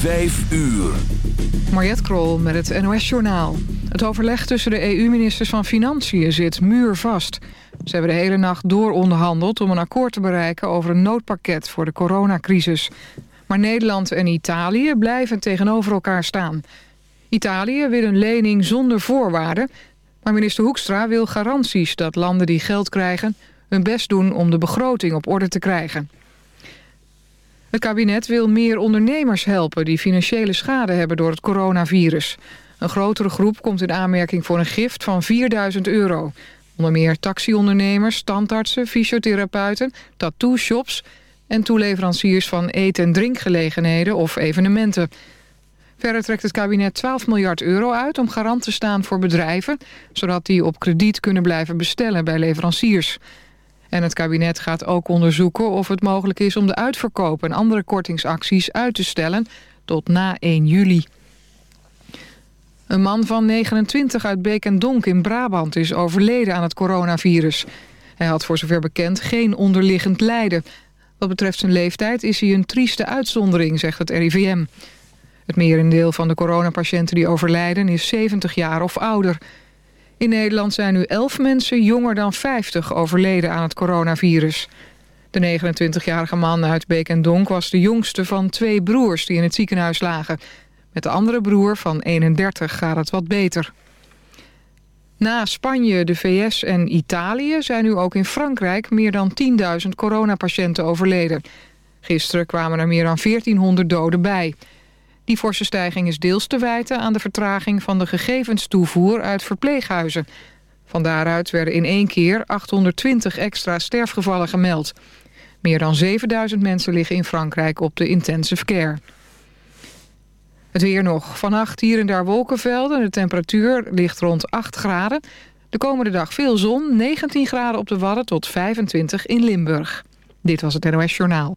Vijf uur. Mariette Krol met het NOS Journaal. Het overleg tussen de EU-ministers van Financiën zit muurvast. Ze hebben de hele nacht dooronderhandeld om een akkoord te bereiken... over een noodpakket voor de coronacrisis. Maar Nederland en Italië blijven tegenover elkaar staan. Italië wil een lening zonder voorwaarden... maar minister Hoekstra wil garanties dat landen die geld krijgen... hun best doen om de begroting op orde te krijgen. Het kabinet wil meer ondernemers helpen die financiële schade hebben door het coronavirus. Een grotere groep komt in aanmerking voor een gift van 4000 euro. Onder meer taxiondernemers, tandartsen, fysiotherapeuten, tattoo-shops... en toeleveranciers van eet- en drinkgelegenheden of evenementen. Verder trekt het kabinet 12 miljard euro uit om garant te staan voor bedrijven... zodat die op krediet kunnen blijven bestellen bij leveranciers. En het kabinet gaat ook onderzoeken of het mogelijk is om de uitverkoop en andere kortingsacties uit te stellen tot na 1 juli. Een man van 29 uit Beek en Donk in Brabant is overleden aan het coronavirus. Hij had voor zover bekend geen onderliggend lijden. Wat betreft zijn leeftijd is hij een trieste uitzondering, zegt het RIVM. Het merendeel van de coronapatiënten die overlijden is 70 jaar of ouder. In Nederland zijn nu 11 mensen jonger dan 50 overleden aan het coronavirus. De 29-jarige man uit Beek en Donk was de jongste van twee broers die in het ziekenhuis lagen. Met de andere broer van 31 gaat het wat beter. Na Spanje, de VS en Italië zijn nu ook in Frankrijk meer dan 10.000 coronapatiënten overleden. Gisteren kwamen er meer dan 1400 doden bij. Die forse stijging is deels te wijten aan de vertraging van de gegevenstoevoer uit verpleeghuizen. Van daaruit werden in één keer 820 extra sterfgevallen gemeld. Meer dan 7000 mensen liggen in Frankrijk op de intensive care. Het weer nog. Vannacht hier en daar wolkenvelden. De temperatuur ligt rond 8 graden. De komende dag veel zon. 19 graden op de Wadden tot 25 in Limburg. Dit was het NOS Journaal.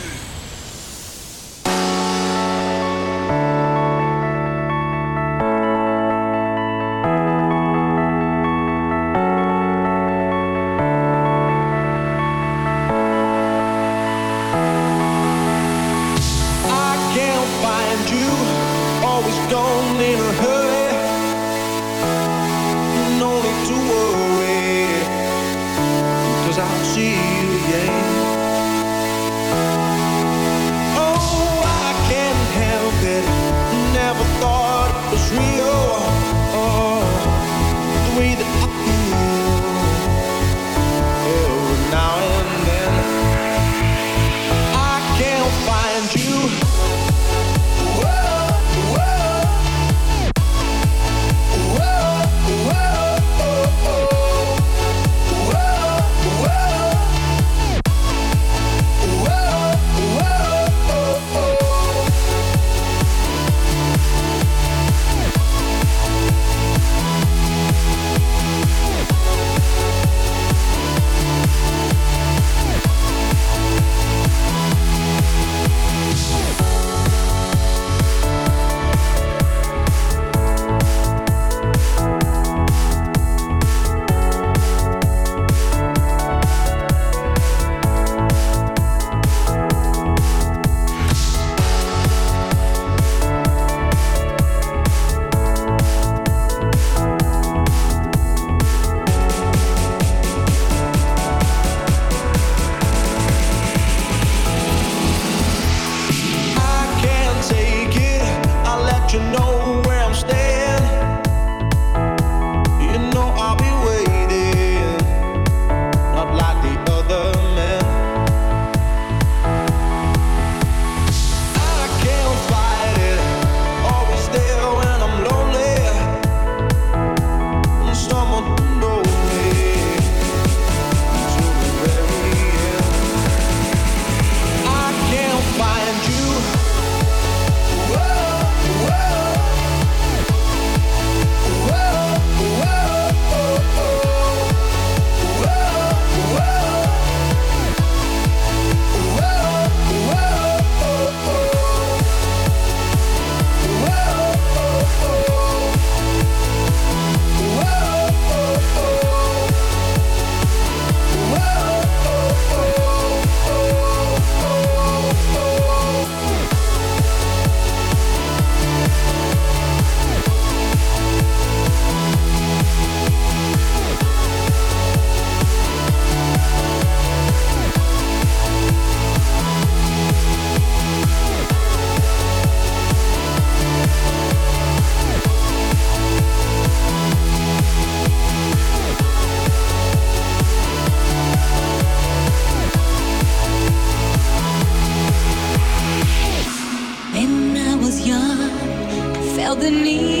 the need.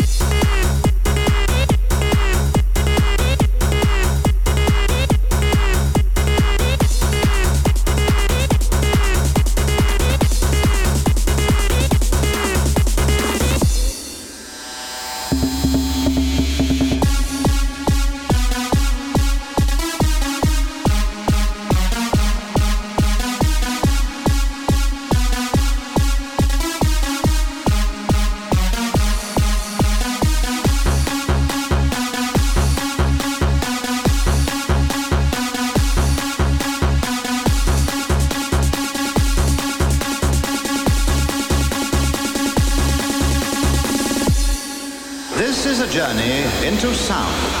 into sound.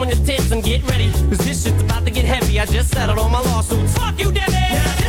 on your tits and get ready. Cause this shit's about to get heavy. I just settled all my lawsuits. Fuck you, Debbie!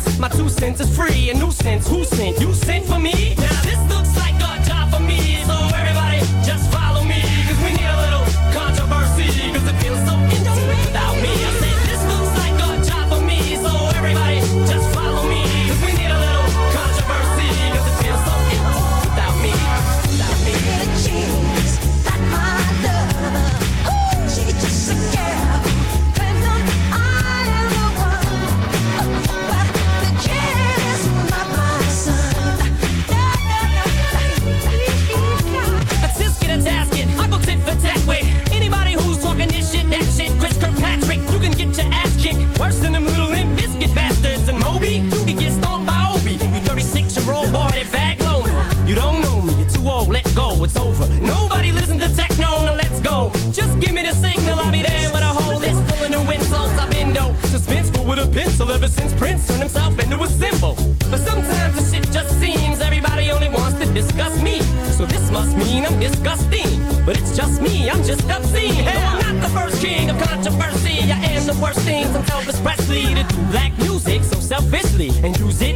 sense. My two cents is free. A nuisance. Who sent? You sent for me? But sometimes the shit just seems everybody only wants to discuss me. So this must mean I'm disgusting. But it's just me, I'm just obscene. Hey, I'm not the first king of controversy. I am the worst thing from Elvis Presley to do black music so selfishly and use it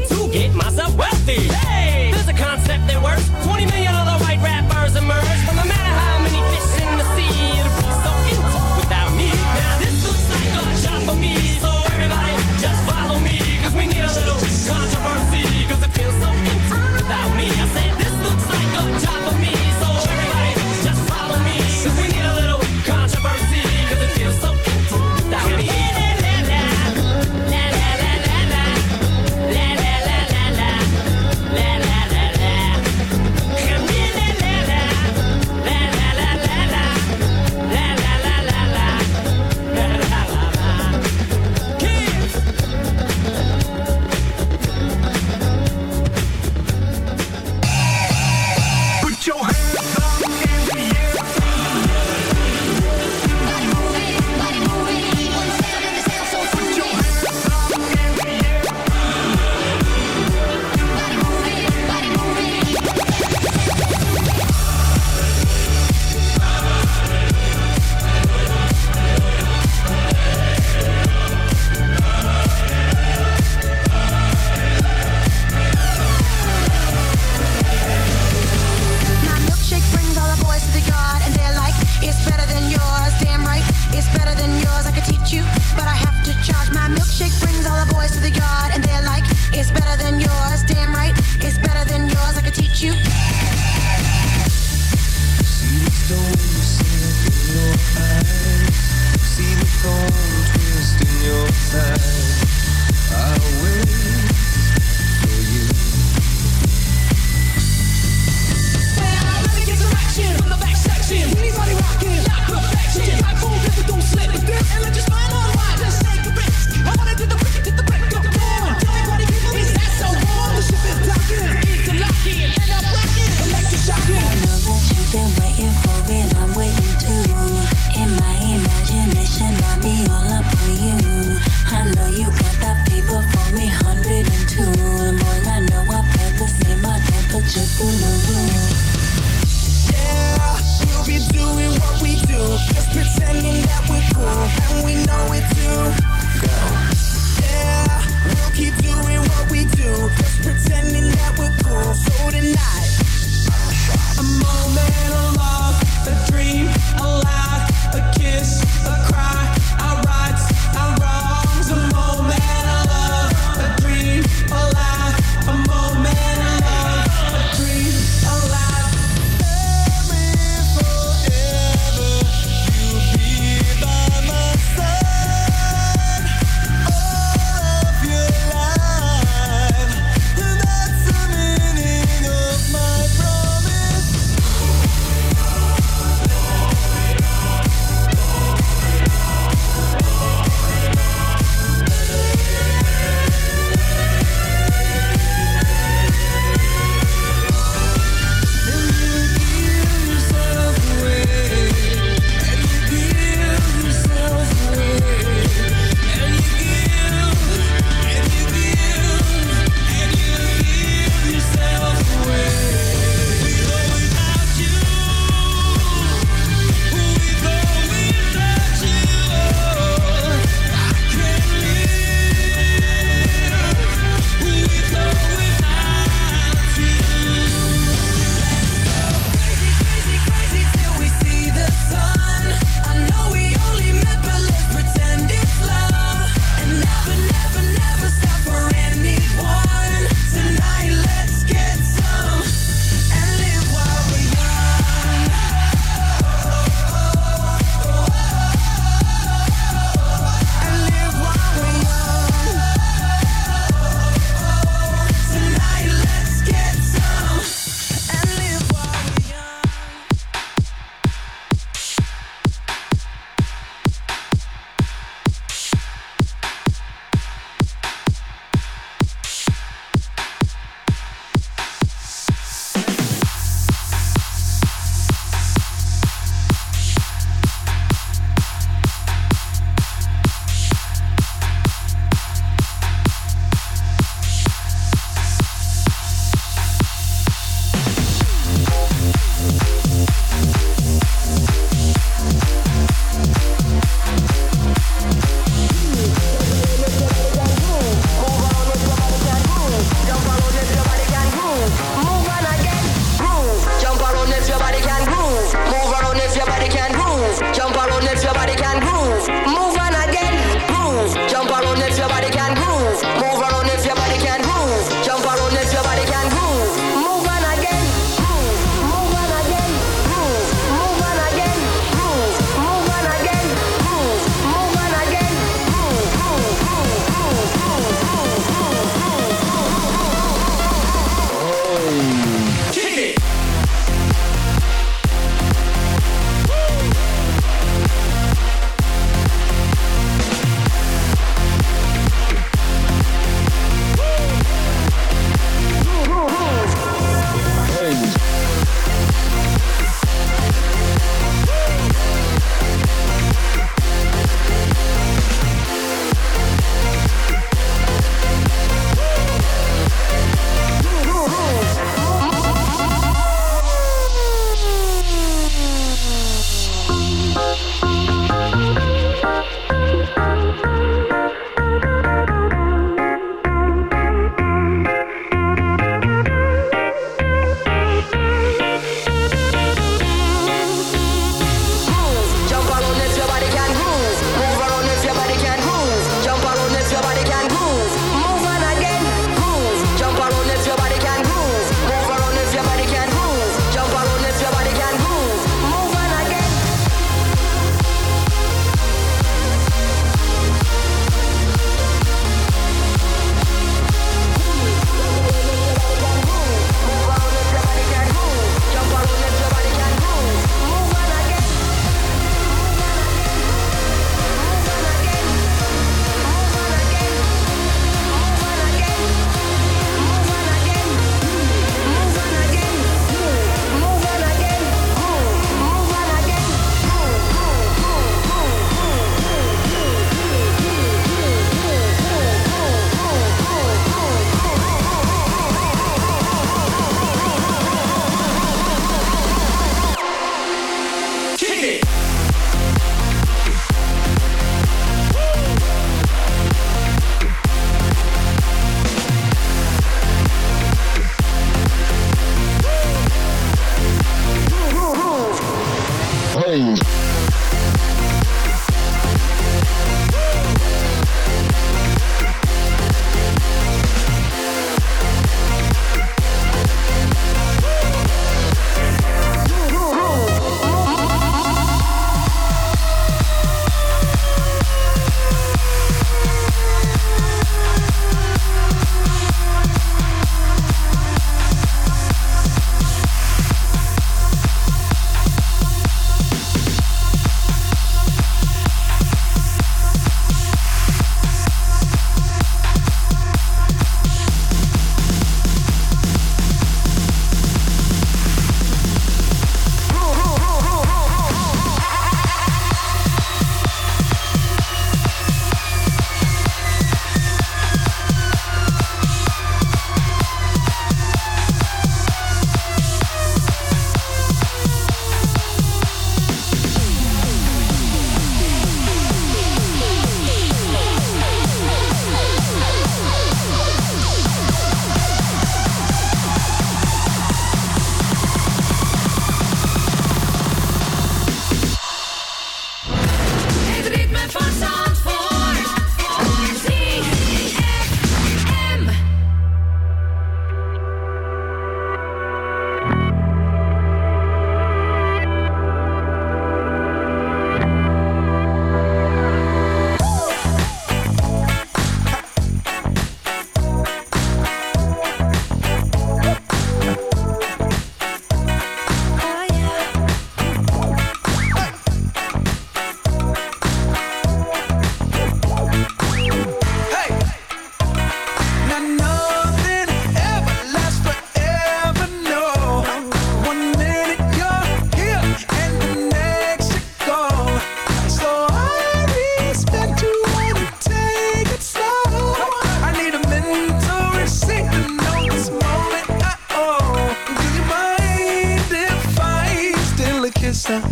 instant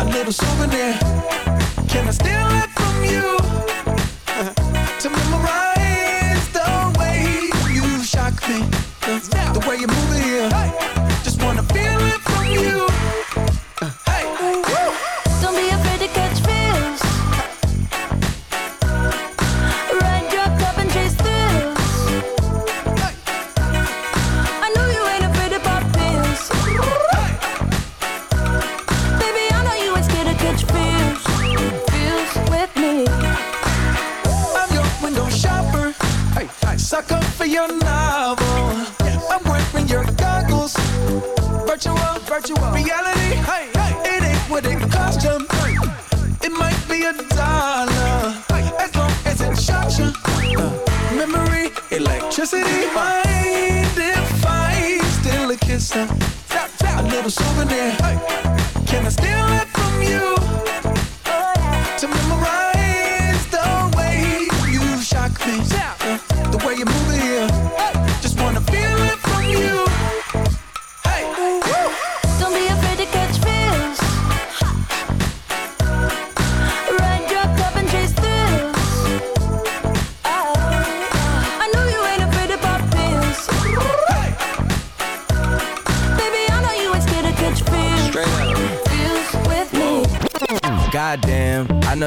A little souvenir. Can I steal it from you? Uh-huh. To memorize the way you shock me. The, the way you move it here. Just wanna feel it. Little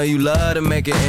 you love to make an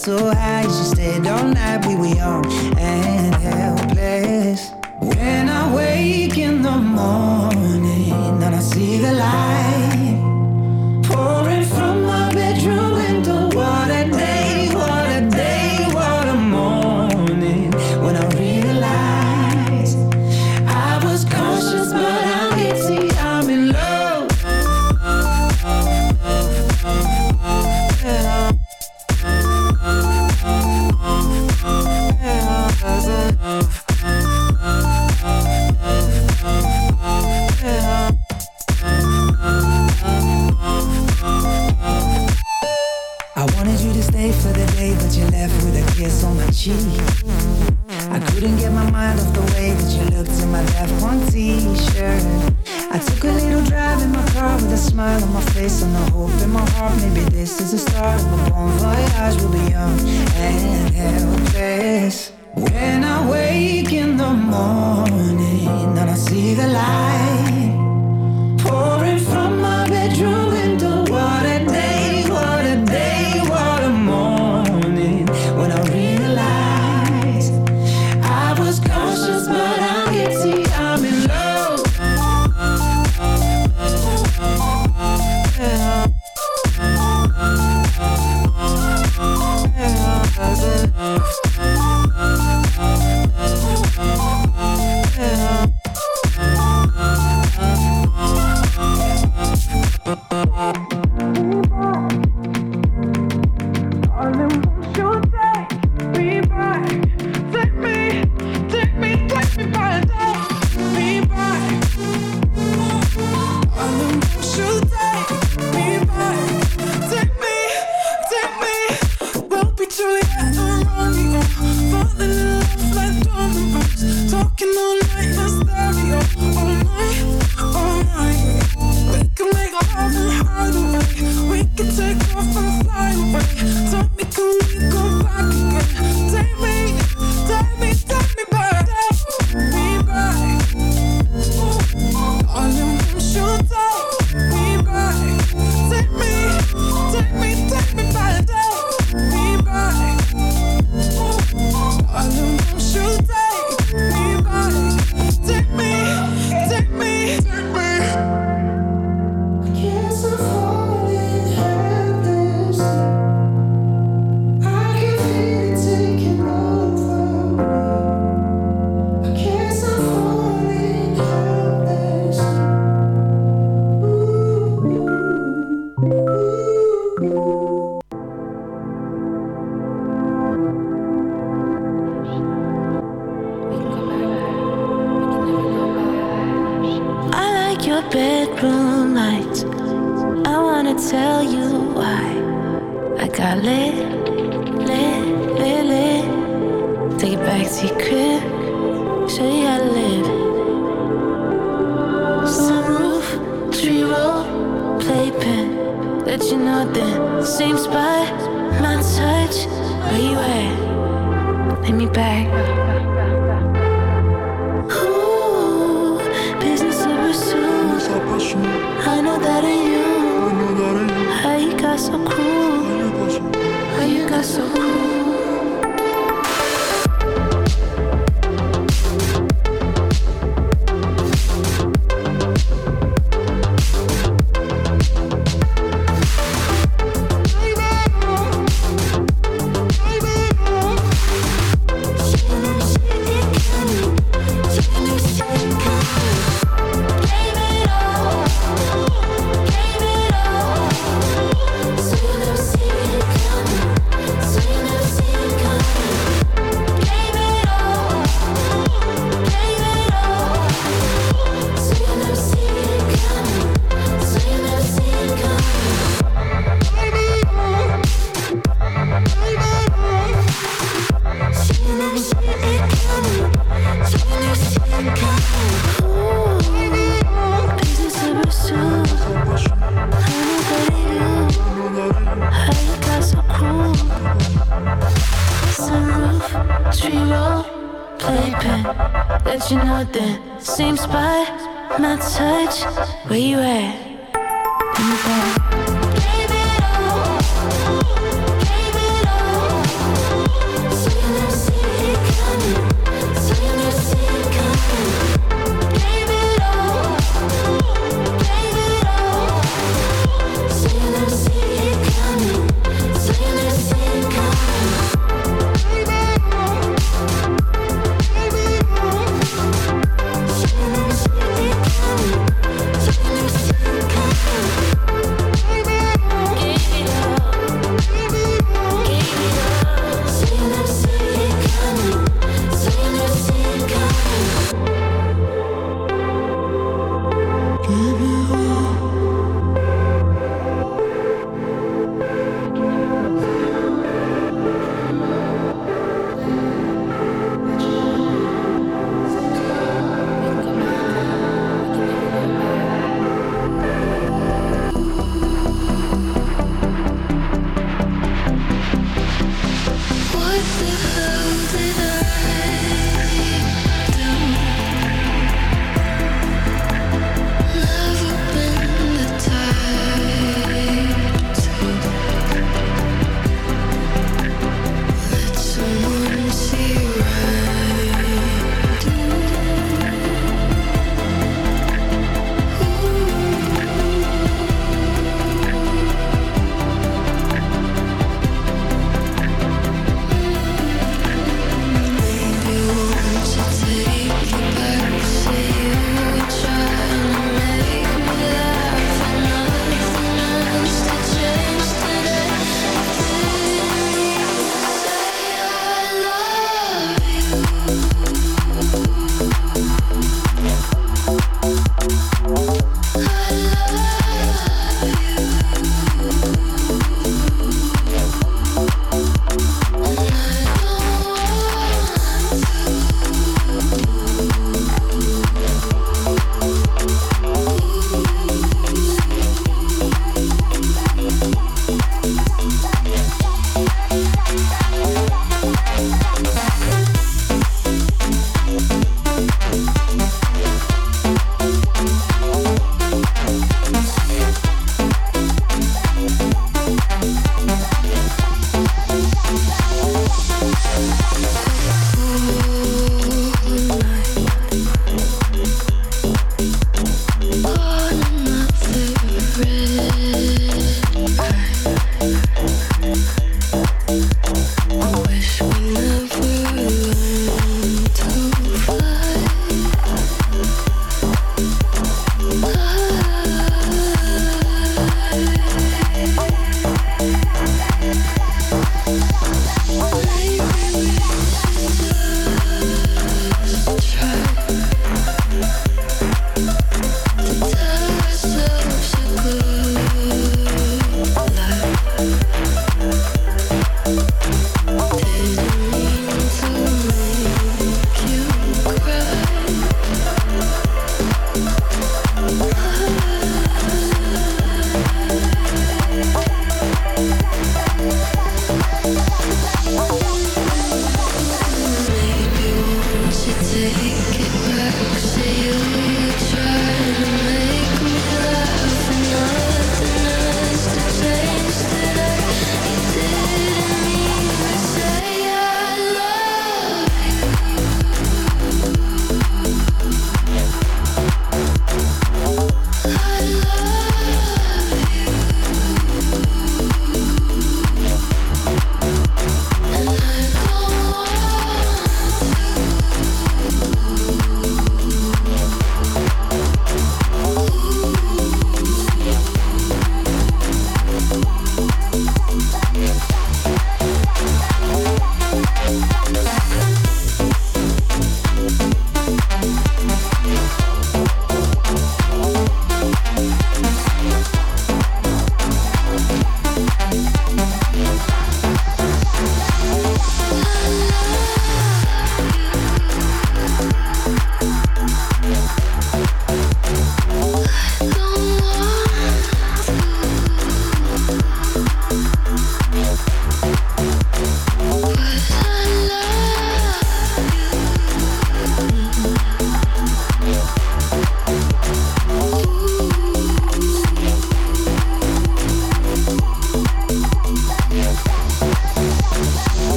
so high She stayed all night, we were young and helpless. When I wake in the morning and I see the light in my heart Maybe this is the start of a bon voyage We'll be young and helpless. When I wake in the morning And I see the light got so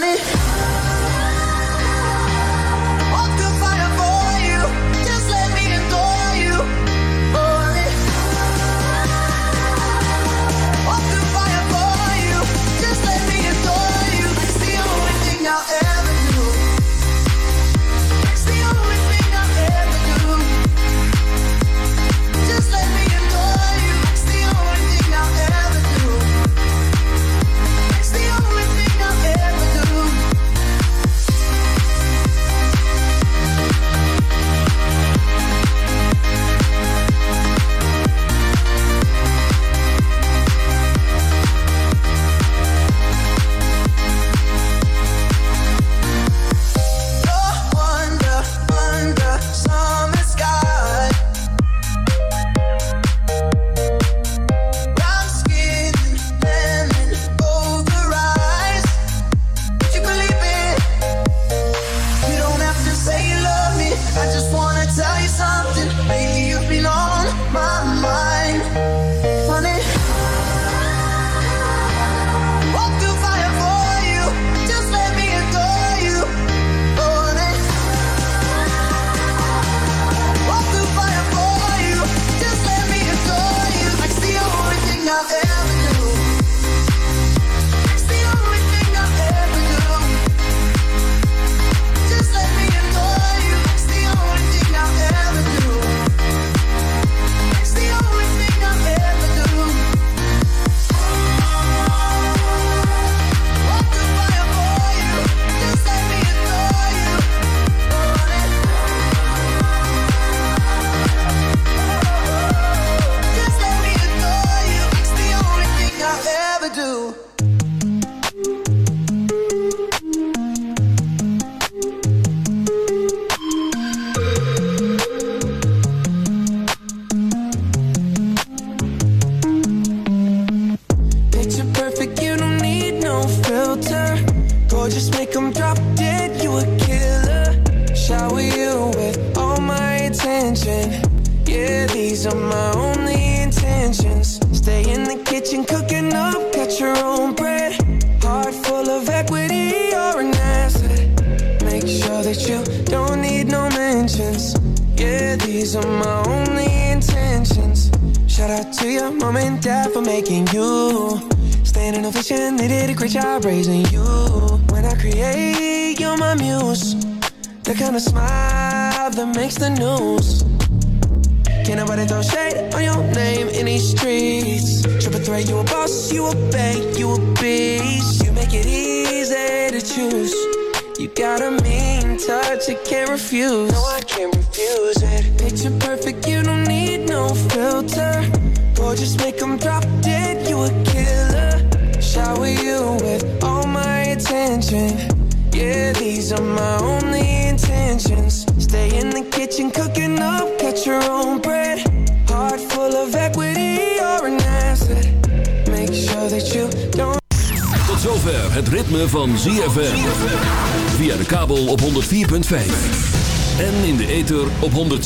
It's